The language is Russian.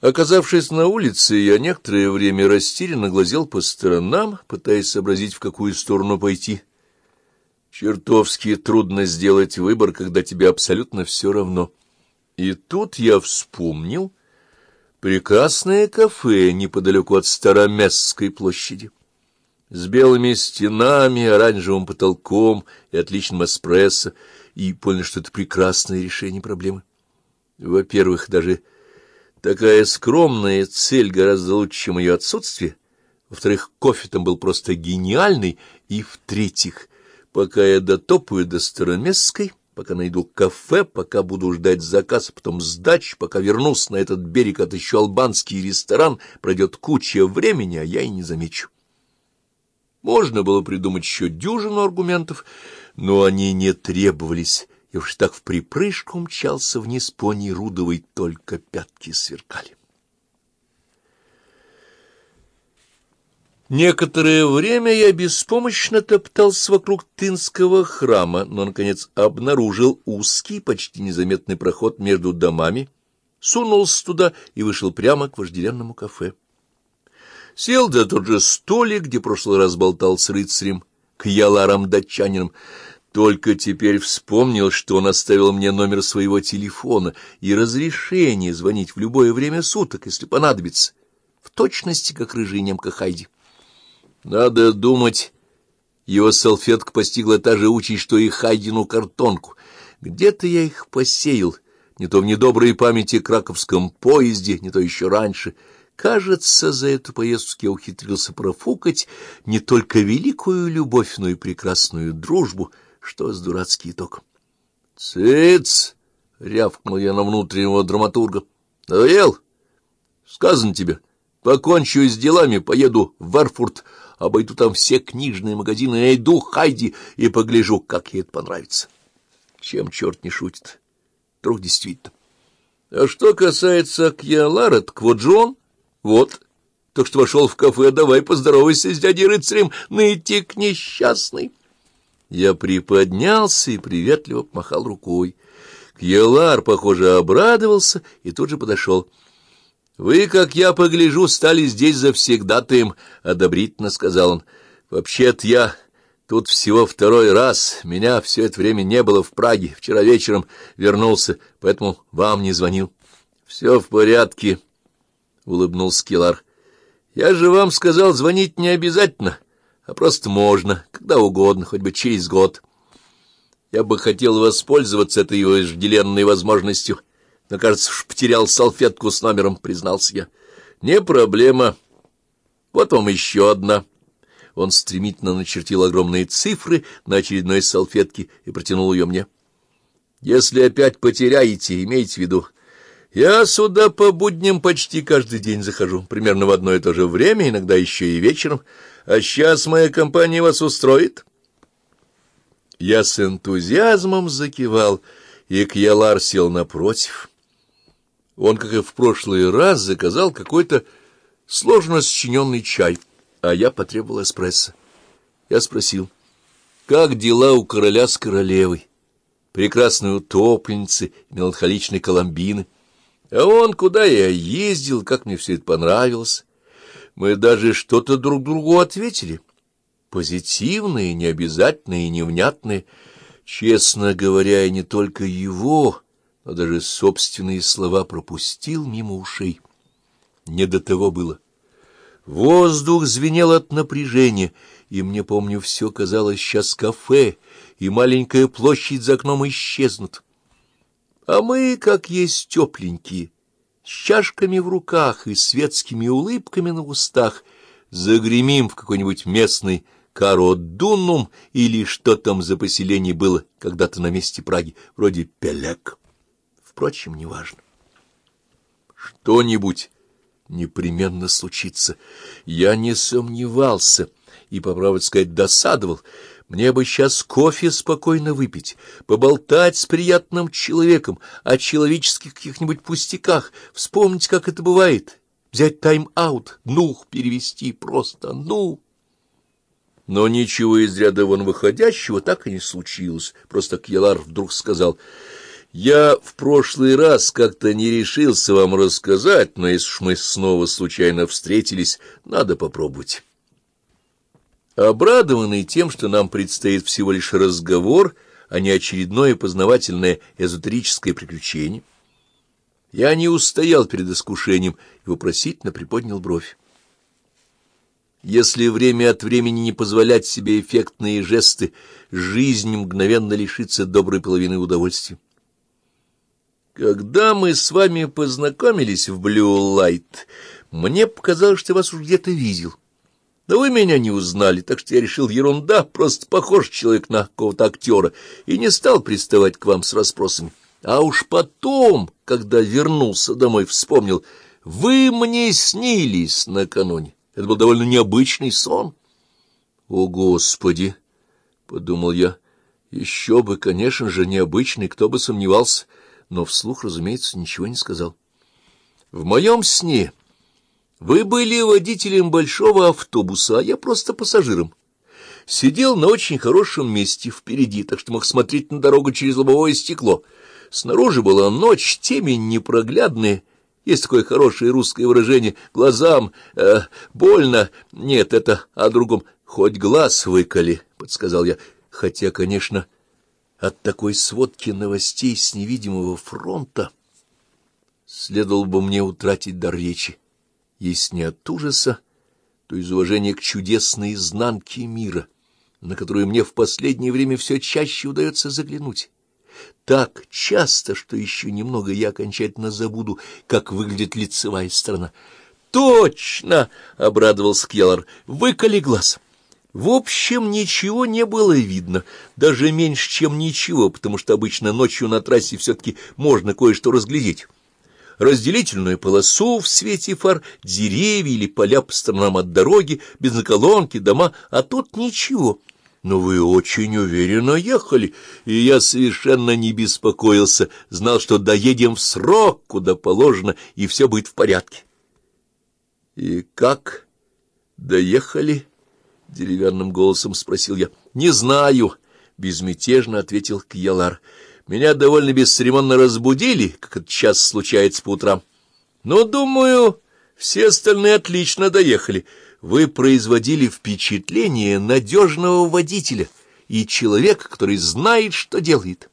Оказавшись на улице, я некоторое время растерянно глазел по сторонам, пытаясь сообразить, в какую сторону пойти. Чертовски трудно сделать выбор, когда тебе абсолютно все равно. И тут я вспомнил прекрасное кафе неподалеку от Староместской площади. С белыми стенами, оранжевым потолком и отличным эспрессо, и понял, что это прекрасное решение проблемы. Во-первых, даже Такая скромная цель гораздо лучше, чем ее отсутствие. Во-вторых, кофе там был просто гениальный. И в-третьих, пока я дотопаю до Староместской, пока найду кафе, пока буду ждать заказ, потом сдач, пока вернусь на этот берег, отыщу албанский ресторан, пройдет куча времени, а я и не замечу. Можно было придумать еще дюжину аргументов, но они не требовались и уж так в припрыжку мчался вниз по Нерудовой, только пятки сверкали. Некоторое время я беспомощно топтался вокруг Тынского храма, но, наконец, обнаружил узкий, почти незаметный проход между домами, сунулся туда и вышел прямо к вожделенному кафе. Сел за тот же столик, где прошлый раз болтал с рыцарем, к яларам-датчанинам, только теперь вспомнил, что он оставил мне номер своего телефона и разрешение звонить в любое время суток, если понадобится, в точности, как рыжая немка Хайди. Надо думать, его салфетка постигла та же участь, что и Хайдину картонку. Где-то я их посеял, не то в недоброй памяти краковском поезде, не то еще раньше. Кажется, за эту поездку я ухитрился профукать не только великую любовь, но и прекрасную дружбу — что с дурацкий итог? — Цыц! — рявкнул я на внутреннего драматурга. — Надоел? Сказано тебе. Покончу с делами, поеду в Варфурт, обойду там все книжные магазины, найду Хайди и погляжу, как ей это понравится. Чем черт не шутит? Вдруг действительно. А что касается Кьялара, так вот же он, вот, так что вошел в кафе, давай поздоровайся с дядей рыцарем, нытик несчастный. Я приподнялся и приветливо помахал рукой. Кьелар, похоже, обрадовался и тут же подошел. — Вы, как я погляжу, стали здесь завсегдатаем, — одобрительно сказал он. — Вообще-то я тут всего второй раз. Меня все это время не было в Праге. Вчера вечером вернулся, поэтому вам не звонил. — Все в порядке, — улыбнулся Кьелар. — Я же вам сказал, звонить не обязательно а просто можно, когда угодно, хоть бы через год. Я бы хотел воспользоваться этой вожделенной возможностью, но, кажется, уж потерял салфетку с номером, признался я. Не проблема. Вот вам еще одна. Он стремительно начертил огромные цифры на очередной салфетке и протянул ее мне. Если опять потеряете, имейте в виду, я сюда по будням почти каждый день захожу, примерно в одно и то же время, иногда еще и вечером, — а сейчас моя компания вас устроит? Я с энтузиазмом закивал, и Кьялар сел напротив. Он, как и в прошлый раз, заказал какой-то сложно сочиненный чай, а я потребовал эспрессо. Я спросил, как дела у короля с королевой, прекрасной утопленницы, меланхоличной Коломбины? А он, куда я ездил, как мне все это понравилось. Мы даже что-то друг другу ответили. Позитивные, необязательные и невнятные. Честно говоря, я не только его, но даже собственные слова пропустил мимо ушей. Не до того было. Воздух звенел от напряжения, и мне, помню, все казалось, сейчас кафе, и маленькая площадь за окном исчезнут. А мы, как есть, тепленькие, с чашками в руках и светскими улыбками на устах, загремим в какой-нибудь местный Кародунум или что там за поселение было когда-то на месте Праги, вроде Пелек. Впрочем, неважно. Что-нибудь непременно случится. Я не сомневался и, по правде сказать, досадовал — мне бы сейчас кофе спокойно выпить, поболтать с приятным человеком о человеческих каких-нибудь пустяках, вспомнить, как это бывает, взять тайм-аут, ну, перевести просто, ну. Но ничего из ряда вон выходящего так и не случилось. Просто Кьялар вдруг сказал, Я в прошлый раз как-то не решился вам рассказать, но если уж мы снова случайно встретились, надо попробовать. Обрадованный тем, что нам предстоит всего лишь разговор, а не очередное познавательное эзотерическое приключение, я не устоял перед искушением и вопросительно приподнял бровь. Если время от времени не позволять себе эффектные жесты, жизнь мгновенно лишится доброй половины удовольствия. Когда мы с вами познакомились в Блю Лайт, мне показалось, что вас уж где-то видел. Но вы меня не узнали, так что я решил, ерунда, просто похож человек на какого-то актера, и не стал приставать к вам с расспросами. А уж потом, когда вернулся домой, вспомнил, вы мне снились накануне. Это был довольно необычный сон. — О, Господи! — подумал я. — Еще бы, конечно же, необычный, кто бы сомневался но вслух, разумеется, ничего не сказал. В моем сне вы были водителем большого автобуса, а я просто пассажиром. Сидел на очень хорошем месте впереди, так что мог смотреть на дорогу через лобовое стекло. Снаружи была ночь, темень непроглядная, есть такое хорошее русское выражение «глазам э, больно». Нет, это о другом. «Хоть глаз выколи», — подсказал я. Хотя, конечно, от такой сводки новостей с невидимого фронта следовало бы мне утратить дар речи, если не от ужаса, то из уважения к чудесной изнанке мира, на которую мне в последнее время все чаще удается заглянуть. Так часто, что еще немного я окончательно забуду, как выглядит лицевая сторона. «Точно!» — обрадовался Кьялар. «Выколи глаз!» В общем, ничего не было видно, даже меньше, чем ничего, потому что обычно ночью на трассе все-таки можно кое-что разглядеть. Разделительную полосу в свете фар, деревья или поля по сторонам от дороги, бензоколонки, дома, а тут ничего. Но вы очень уверенно ехали, и я совершенно не беспокоился, знал, что доедем в срок, куда положено, и все будет в порядке. И как доехали? — деревянным голосом спросил я. — Не знаю, — безмятежно ответил Кьялар. — Меня довольно бесцеремонно разбудили, как это час случается по утрам. Но, думаю, все остальные отлично доехали. Вы производили впечатление надежного водителя и человека, который знает, что делает.